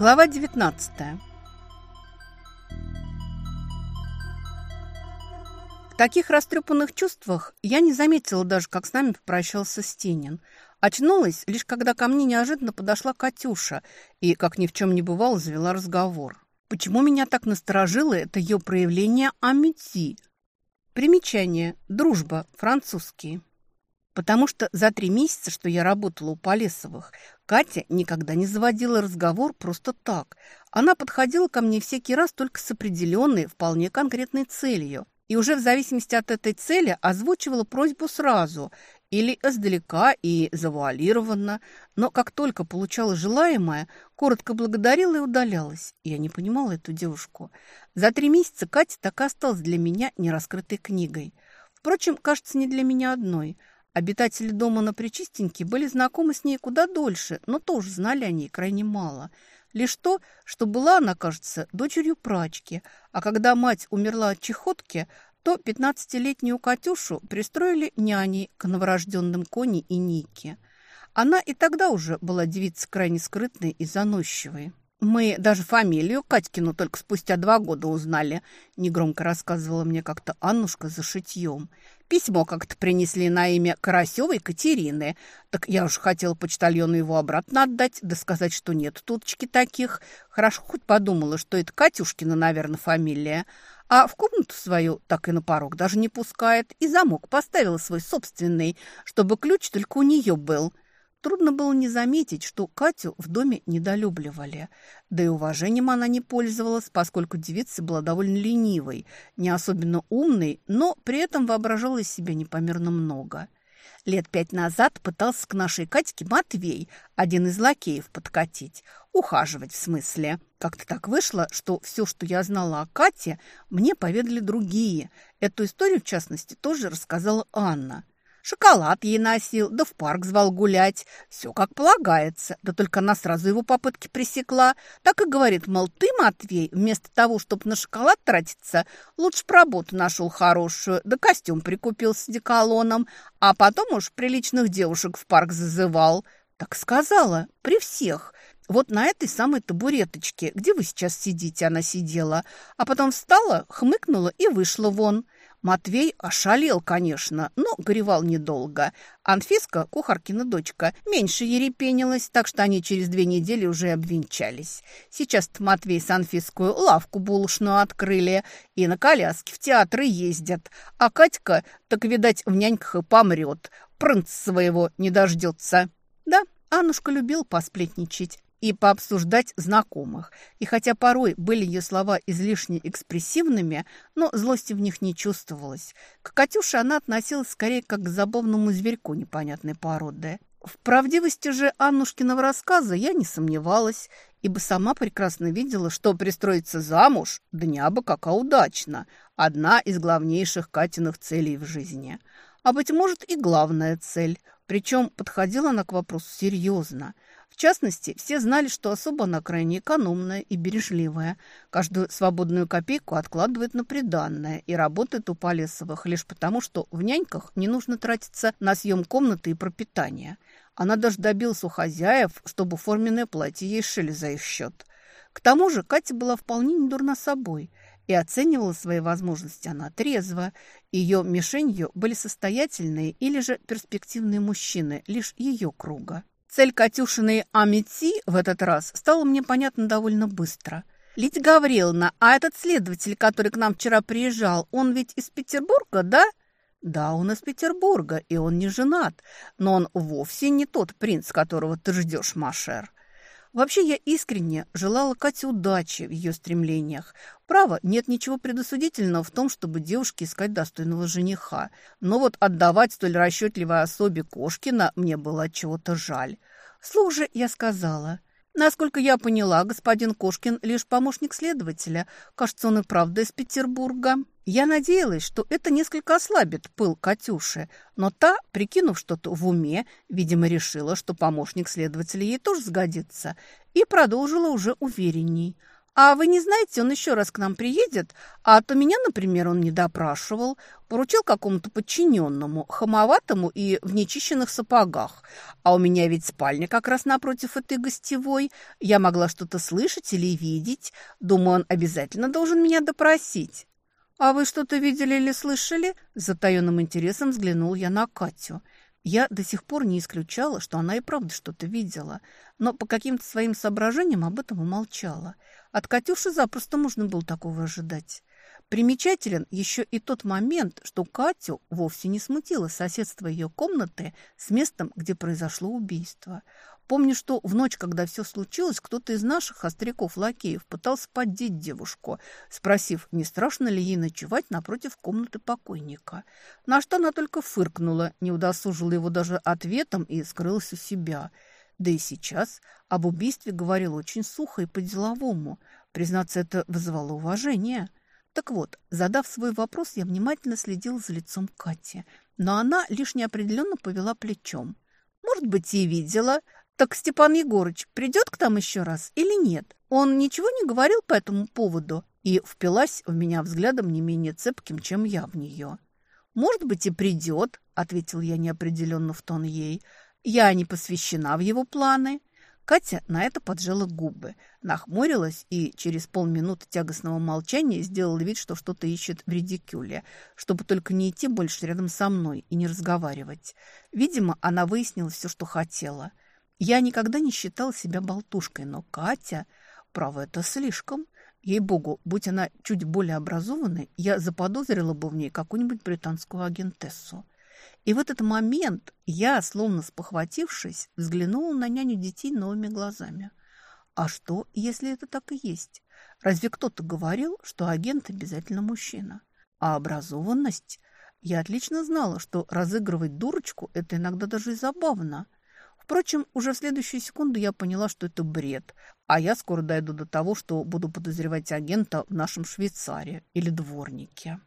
Глава 19 В таких растрепанных чувствах я не заметила даже, как с нами попрощался Стенин. Очнулась, лишь когда ко мне неожиданно подошла Катюша и, как ни в чем не бывало, завела разговор. Почему меня так насторожило это ее проявление амити? Примечание. Дружба. Французский. Потому что за три месяца, что я работала у Полесовых, Катя никогда не заводила разговор просто так. Она подходила ко мне всякий раз только с определенной, вполне конкретной целью. И уже в зависимости от этой цели озвучивала просьбу сразу или издалека и завуалированно, но как только получала желаемое, коротко благодарила и удалялась. Я не понимала эту девушку. За три месяца Катя так и осталась для меня нераскрытой книгой. Впрочем, кажется, не для меня одной – Обитатели дома на Причистеньке были знакомы с ней куда дольше, но тоже знали о ней крайне мало. Лишь то, что была она, кажется, дочерью прачки, а когда мать умерла от чехотки, то пятнадцатилетнюю Катюшу пристроили няней к новорожденным Коне и Нике. Она и тогда уже была девица крайне скрытной и заносчивой. «Мы даже фамилию Катькину только спустя два года узнали», – негромко рассказывала мне как-то Аннушка за шитьем. Письмо как-то принесли на имя Карасевой Катерины. Так я уж хотела почтальону его обратно отдать, да сказать, что нет туточки таких. Хорошо хоть подумала, что это Катюшкина, наверное, фамилия. А в комнату свою так и на порог даже не пускает. И замок поставила свой собственный, чтобы ключ только у нее был. Трудно было не заметить, что Катю в доме недолюбливали. Да и уважением она не пользовалась, поскольку девица была довольно ленивой, не особенно умной, но при этом воображала из себя непомерно много. Лет пять назад пытался к нашей Катьке Матвей, один из лакеев, подкатить. Ухаживать в смысле. Как-то так вышло, что все, что я знала о Кате, мне поведали другие. Эту историю, в частности, тоже рассказала Анна. Шоколад ей носил, да в парк звал гулять. Все как полагается. Да только она сразу его попытки пресекла. Так и говорит, мол, ты, Матвей, вместо того, чтобы на шоколад тратиться, лучше про работу нашел хорошую, да костюм прикупил с деколоном, а потом уж приличных девушек в парк зазывал. Так сказала, при всех. Вот на этой самой табуреточке, где вы сейчас сидите, она сидела, а потом встала, хмыкнула и вышла вон. Матвей ошалел, конечно, но горевал недолго. Анфиска, кухаркина дочка, меньше ерепенилась, так что они через две недели уже обвенчались. сейчас Матвей с Анфискую лавку булочную открыли и на коляске в театры ездят. А Катька, так, видать, в няньках и помрет. Прынц своего не дождется. Да, Аннушка любил посплетничать и пообсуждать знакомых. И хотя порой были ее слова излишне экспрессивными, но злости в них не чувствовалось. К Катюше она относилась скорее как к забавному зверьку непонятной породы. В правдивости же Аннушкиного рассказа я не сомневалась, ибо сама прекрасно видела, что пристроиться замуж – дня бы кака удачно. Одна из главнейших Катиных целей в жизни. А, быть может, и главная цель. Причем подходила она к вопросу серьезно – частности, все знали, что особо она крайне экономная и бережливая. Каждую свободную копейку откладывает на приданное и работает у Полесовых лишь потому, что в няньках не нужно тратиться на съем комнаты и пропитание. Она даже добилась у хозяев, чтобы форменное платье ей шили за их счет. К тому же Катя была вполне недурна собой и оценивала свои возможности она трезво. Ее мишенью были состоятельные или же перспективные мужчины лишь ее круга. Цель Катюшиной Амити в этот раз стала мне понятна довольно быстро. «Лидия Гавриловна, а этот следователь, который к нам вчера приезжал, он ведь из Петербурга, да?» «Да, он из Петербурга, и он не женат, но он вовсе не тот принц, которого ты ждешь, Машер». Вообще, я искренне желала Кате удачи в ее стремлениях. Право, нет ничего предосудительного в том, чтобы девушке искать достойного жениха. Но вот отдавать столь расчетливой особе Кошкина мне было чего-то жаль. Слух же я сказала. Насколько я поняла, господин Кошкин лишь помощник следователя. Кажется, он и правда из Петербурга. Я надеялась, что это несколько ослабит пыл Катюши, но та, прикинув что-то в уме, видимо, решила, что помощник следователя ей тоже сгодится, и продолжила уже уверенней. «А вы не знаете, он еще раз к нам приедет? А то меня, например, он не допрашивал. Поручил какому-то подчиненному, хамоватому и в нечищенных сапогах. А у меня ведь спальня как раз напротив этой гостевой. Я могла что-то слышать или видеть. Думаю, он обязательно должен меня допросить». «А вы что-то видели или слышали?» С затаенным интересом взглянул я на Катю. Я до сих пор не исключала, что она и правда что-то видела, но по каким-то своим соображениям об этом умолчала. От Катюши запросто можно было такого ожидать. Примечателен еще и тот момент, что Катю вовсе не смутило соседство ее комнаты с местом, где произошло убийство. Помню, что в ночь, когда все случилось, кто-то из наших остряков-лакеев пытался поддеть девушку, спросив, не страшно ли ей ночевать напротив комнаты покойника. На что она только фыркнула, не удосужила его даже ответом и скрылась у себя. Да и сейчас об убийстве говорил очень сухо и по-деловому. Признаться, это вызывало уважение. Так вот, задав свой вопрос, я внимательно следил за лицом Кати, но она лишь неопределенно повела плечом. «Может быть, и видела», так Степан Егорыч придет к нам еще раз или нет? Он ничего не говорил по этому поводу и впилась в меня взглядом не менее цепким, чем я в нее. «Может быть, и придет», — ответил я неопределенно в тон ей. «Я не посвящена в его планы». Катя на это поджала губы, нахмурилась и через полминуты тягостного молчания сделала вид, что что-то ищет в редикюле, чтобы только не идти больше рядом со мной и не разговаривать. Видимо, она выяснила все, что хотела. Я никогда не считал себя болтушкой, но Катя, право, это слишком. Ей-богу, будь она чуть более образованной, я заподозрила бы в ней какую-нибудь британскую агентессу. И в этот момент я, словно спохватившись, взглянула на няню детей новыми глазами. А что, если это так и есть? Разве кто-то говорил, что агент обязательно мужчина? А образованность? Я отлично знала, что разыгрывать дурочку – это иногда даже и забавно – Впрочем, уже в следующую секунду я поняла, что это бред, а я скоро дойду до того, что буду подозревать агента в нашем Швейцаре или дворнике.